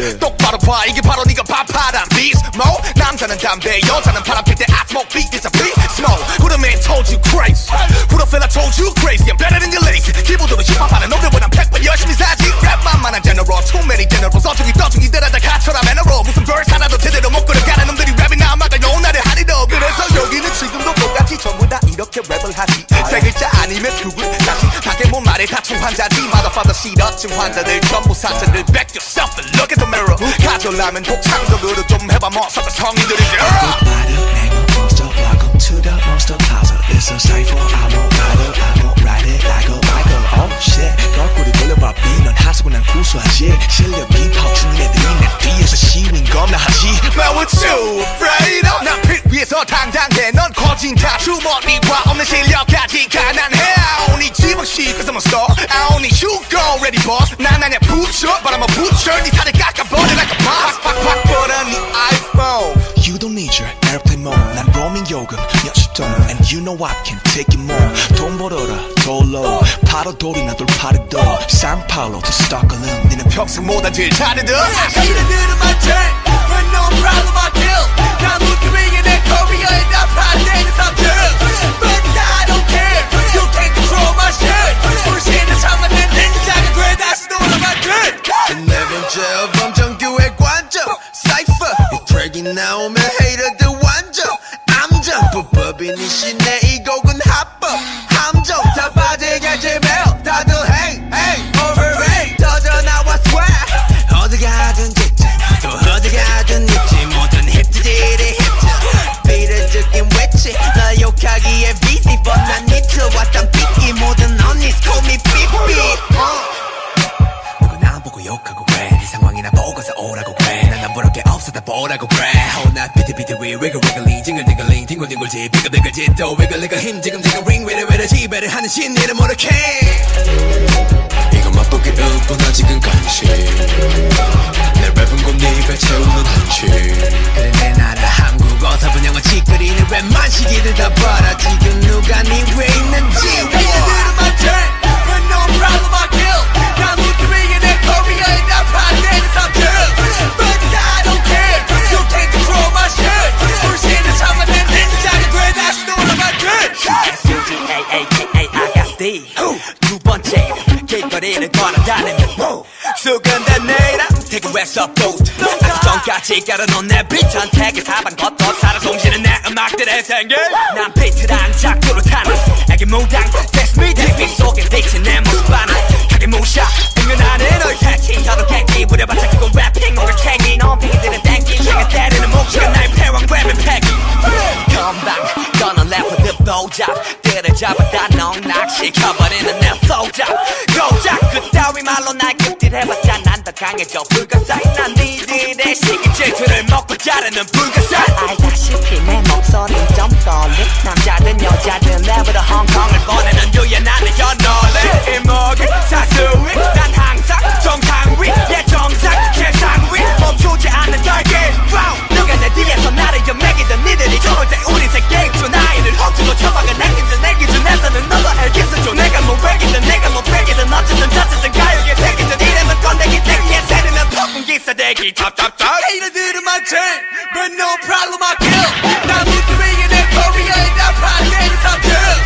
예. 똑바로 봐 이게 바로 네가 밥바람 비스모 남자는 담배 여자는 바람 필때 I smoke beat it's a beast mode Who the man told you crazy Who the 다시 밖에 못 말해 다친 환자지 Motherfather 시러증 환자들 전부 사자들 Back yourself and look at the mirror 가져라면 독창적으로 좀 해봐 뭐 서서 성인들이지 Rider, name a monster, welcome to the monster plaza. It's a cipher, I'm a rider, I'm a ride it like a biker. Oh shit, 거꾸로 돌려봐 B, 넌 하수고 난 구수하지. 실력이 파주는 애들이 내 뒤에서 시윈 겁나 하지. Man what you afraid of 난빛 위에서 당당해 넌 거진 다 주머니와 없는 실력까지 가난해 I only 지먹시 cause I'm a star I only you go ready boss 난 아냐 butcher but I'm a butcher 네 살을 깎아버려 like a boss 팍팍팍 뻗어 네 iPhone You don't need your airplane mode. 난 roaming 요금 몇십 돈. And you know I can take it more. 돈 벌어라, 돌로. 파도 돌이나 돌파리도. 산파울로 to 스톡홀름. 니는 평생 못한 제일 잘해도 Hater my turn When no 나오면 헤이터들 완전 암정 이 시내 이 곡은 합법. 함정 다 빠지겠지 매일 다들 hey hey overrate 터져 나와 swag 어디 가든 짓지. 또 어디 가든 있지. 모든 힙들이 힙들 비례적인 외치. 나 욕하기에 busy but 난 니트 왔단 삐끼 모든 언니 call me 삐삐 uh. 누구 나 보고 욕하고 그래. 네 상황이나 보고서 오라고 그래. 난안 부를 게 없어 다 보라고 그래 위 위글 위글링 징글징글링 뒹굴뒹굴지 비글비글지 또 위글리글 힘 지금 지금 링 위를 위를 지배를 하는 신 이름 모르게 이건 맛보기 없구나 지금 간식 내 랩은 곧 네가 채우는 한식 그래 내 나라 한국어서 분영어 찌끄리는 랩만 시기들 다 봐라 지금 대구에서 보트 아주 전까지 깔아놓은 내 비트한 택의 사방 걷어 살아 숨쉬는 내 음악들의 생길. 난 비트랑 작두로 타는 애기 무당. That's me 대비 속에 비친 내 모습 하나 하게 무샤. 은근하는 너의 사치 저도 객기 부려봤자 그건 래핑 오늘 캥이 넌 비들은 땡기. 내가 때리는 몫이가 나의 패왕 랩의 패기. 금방 떠난 래퍼들 보잡 때를 잡아다. 넉낙시켜버리는 내 소잡 강해져 불가사의 난 니들의 시기 질투를 먹고 자르는 불가사 that geek, top, top, top. Haters in my chain, but no problem, I kill. Now Lutheran and that Korea, and that pride, niggas, I kill.